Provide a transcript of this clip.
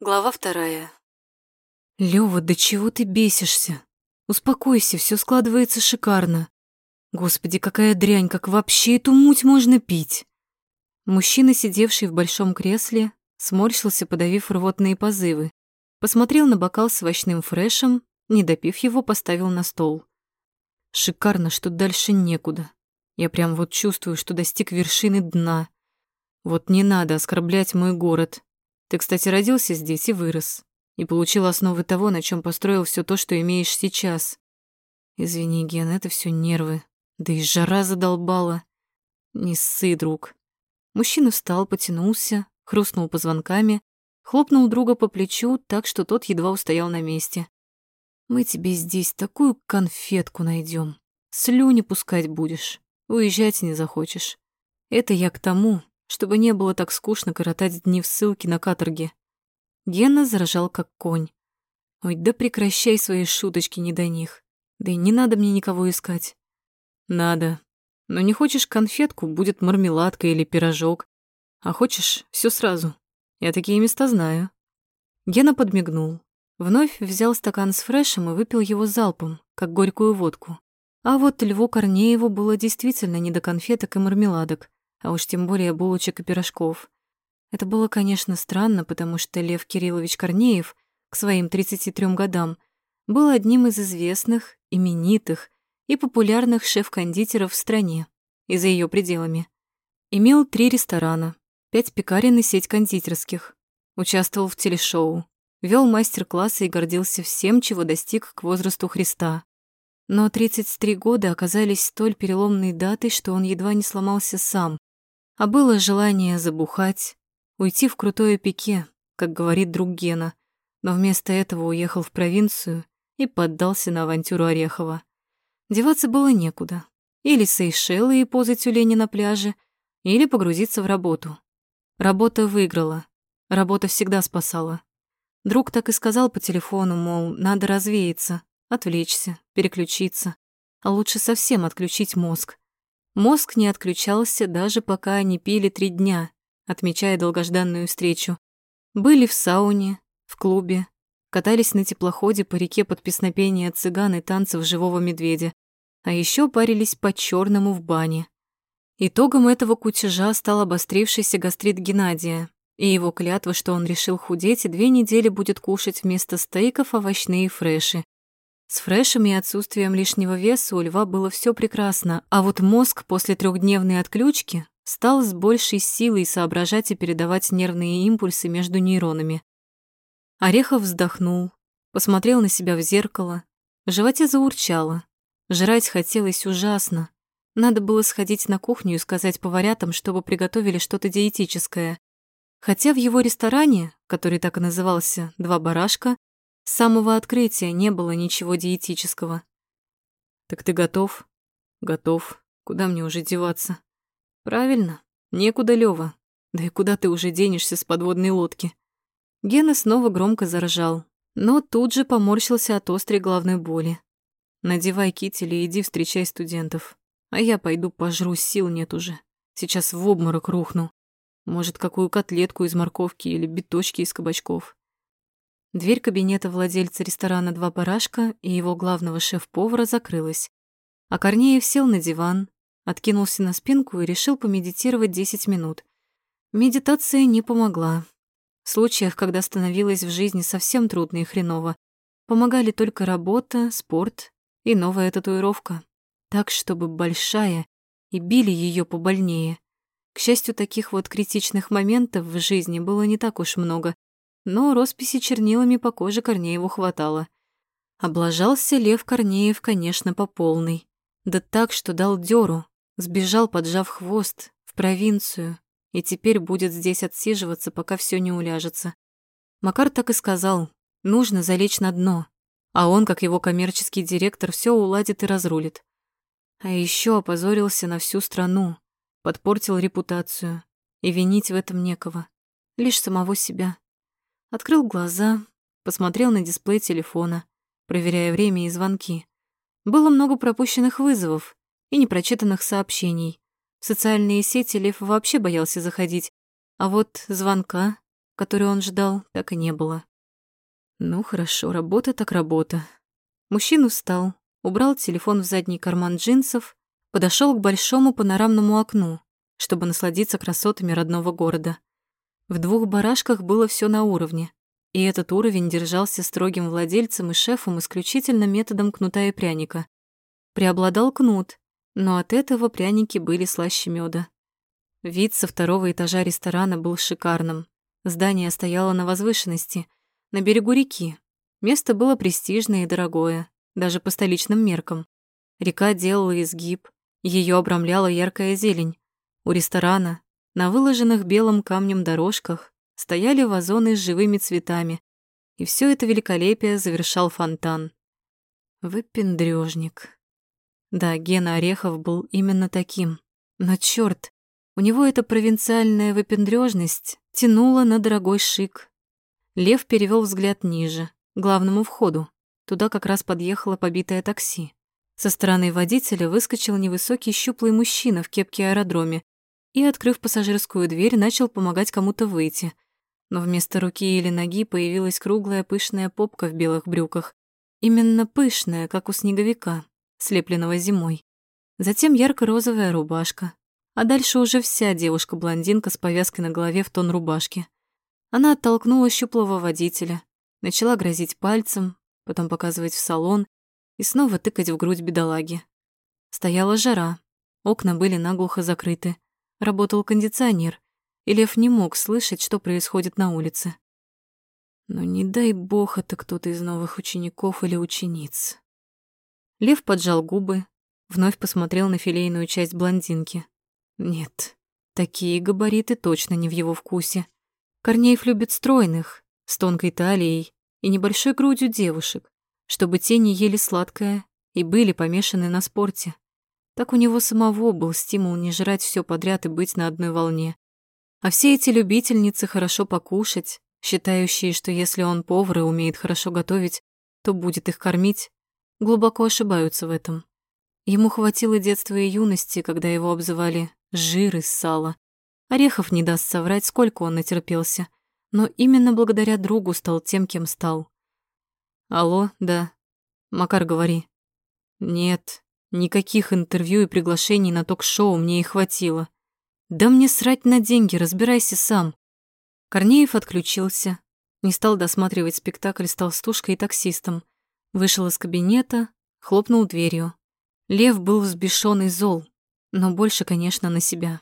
Глава вторая. Лёва, до чего ты бесишься? Успокойся, все складывается шикарно. Господи, какая дрянь, как вообще эту муть можно пить? Мужчина, сидевший в большом кресле, сморщился, подавив рвотные позывы. Посмотрел на бокал с овощным фрешем, не допив его, поставил на стол. Шикарно, что дальше некуда. Я прям вот чувствую, что достиг вершины дна. Вот не надо оскорблять мой город. Ты, кстати, родился здесь и вырос. И получил основы того, на чем построил все то, что имеешь сейчас. Извини, Ген, это все нервы. Да и жара задолбала. Не ссы, друг. Мужчина встал, потянулся, хрустнул позвонками, хлопнул друга по плечу так, что тот едва устоял на месте. «Мы тебе здесь такую конфетку найдем. Слюни пускать будешь, уезжать не захочешь. Это я к тому, чтобы не было так скучно коротать дни в ссылке на каторге. Гена заражал как конь. Ой, да прекращай свои шуточки не до них. Да и не надо мне никого искать. Надо. Но не хочешь конфетку, будет мармеладка или пирожок. А хочешь все сразу. Я такие места знаю. Гена подмигнул. Вновь взял стакан с фрешем и выпил его залпом, как горькую водку. А вот Льву Корнееву было действительно не до конфеток и мармеладок а уж тем более булочек и пирожков. Это было, конечно, странно, потому что Лев Кириллович Корнеев к своим 33 годам был одним из известных, именитых и популярных шеф-кондитеров в стране и за ее пределами. Имел три ресторана, пять пекарен и сеть кондитерских. Участвовал в телешоу, вел мастер-классы и гордился всем, чего достиг к возрасту Христа. Но 33 года оказались столь переломной датой, что он едва не сломался сам, а было желание забухать, уйти в крутое пике, как говорит друг Гена, но вместо этого уехал в провинцию и поддался на авантюру Орехова. Деваться было некуда. Или Сейшелы и позы тюлени на пляже, или погрузиться в работу. Работа выиграла. Работа всегда спасала. Друг так и сказал по телефону, мол, надо развеяться, отвлечься, переключиться, а лучше совсем отключить мозг. Мозг не отключался даже пока они пили три дня, отмечая долгожданную встречу. Были в сауне, в клубе, катались на теплоходе по реке под песнопение цыган и танцев живого медведя, а еще парились по черному в бане. Итогом этого кутежа стал обострившийся гастрит Геннадия и его клятва, что он решил худеть и две недели будет кушать вместо стейков овощные фреши. С фрешем и отсутствием лишнего веса у льва было все прекрасно, а вот мозг после трехдневной отключки стал с большей силой соображать и передавать нервные импульсы между нейронами. Орехов вздохнул, посмотрел на себя в зеркало, в животе заурчало. Жрать хотелось ужасно. Надо было сходить на кухню и сказать поварятам, чтобы приготовили что-то диетическое. Хотя в его ресторане, который так и назывался «Два барашка», с самого открытия не было ничего диетического. «Так ты готов?» «Готов. Куда мне уже деваться?» «Правильно. Некуда, Лёва. Да и куда ты уже денешься с подводной лодки?» Гена снова громко заржал, но тут же поморщился от острой головной боли. «Надевай китель и иди встречай студентов. А я пойду пожру, сил нет уже. Сейчас в обморок рухну. Может, какую котлетку из морковки или биточки из кабачков. Дверь кабинета владельца ресторана «Два барашка» и его главного шеф-повара закрылась. А Корнеев сел на диван, откинулся на спинку и решил помедитировать 10 минут. Медитация не помогла. В случаях, когда становилось в жизни совсем трудно и хреново, помогали только работа, спорт и новая татуировка. Так, чтобы большая, и били ее побольнее. К счастью, таких вот критичных моментов в жизни было не так уж много, но росписи чернилами по коже Корнееву хватало. Облажался Лев Корнеев, конечно, по полной. Да так, что дал дёру, сбежал, поджав хвост, в провинцию, и теперь будет здесь отсиживаться, пока все не уляжется. Макар так и сказал, нужно залечь на дно, а он, как его коммерческий директор, все уладит и разрулит. А еще опозорился на всю страну, подпортил репутацию, и винить в этом некого, лишь самого себя. Открыл глаза, посмотрел на дисплей телефона, проверяя время и звонки. Было много пропущенных вызовов и непрочитанных сообщений. В социальные сети Лев вообще боялся заходить, а вот звонка которую он ждал, так и не было. Ну хорошо, работа так работа. Мужчина встал, убрал телефон в задний карман джинсов, подошел к большому панорамному окну, чтобы насладиться красотами родного города. В двух барашках было все на уровне, и этот уровень держался строгим владельцем и шефом исключительно методом кнута и пряника. Преобладал кнут, но от этого пряники были слаще меда. Вид со второго этажа ресторана был шикарным. Здание стояло на возвышенности, на берегу реки. Место было престижное и дорогое, даже по столичным меркам. Река делала изгиб, ее обрамляла яркая зелень. У ресторана, на выложенных белым камнем дорожках, стояли вазоны с живыми цветами, и все это великолепие завершал фонтан. Выпендрёжник. Да, Гена Орехов был именно таким. Но чёрт, у него эта провинциальная выпендрёжность тянула на дорогой шик. Лев перевёл взгляд ниже, к главному входу. Туда как раз подъехало побитое такси. Со стороны водителя выскочил невысокий щуплый мужчина в кепке аэродроме и, открыв пассажирскую дверь, начал помогать кому-то выйти. Но вместо руки или ноги появилась круглая пышная попка в белых брюках. Именно пышная, как у снеговика слепленного зимой. Затем ярко-розовая рубашка. А дальше уже вся девушка-блондинка с повязкой на голове в тон рубашки. Она оттолкнула щуплого водителя, начала грозить пальцем, потом показывать в салон и снова тыкать в грудь бедолаги. Стояла жара, окна были наглухо закрыты, работал кондиционер, и Лев не мог слышать, что происходит на улице. Но не дай бог это кто-то из новых учеников или учениц. Лев поджал губы, вновь посмотрел на филейную часть блондинки. Нет, такие габариты точно не в его вкусе. Корнеев любит стройных, с тонкой талией и небольшой грудью девушек, чтобы те не ели сладкое и были помешаны на спорте. Так у него самого был стимул не жрать все подряд и быть на одной волне. А все эти любительницы хорошо покушать, считающие, что если он повар и умеет хорошо готовить, то будет их кормить, глубоко ошибаются в этом. Ему хватило детства и юности, когда его обзывали «жир из сала». Орехов не даст соврать, сколько он натерпелся, но именно благодаря другу стал тем, кем стал. «Алло, да. Макар, говори». «Нет, никаких интервью и приглашений на ток-шоу мне и хватило. Да мне срать на деньги, разбирайся сам». Корнеев отключился, не стал досматривать спектакль с толстушкой и таксистом, Вышел из кабинета, хлопнул дверью. Лев был взбешён и зол, но больше, конечно, на себя.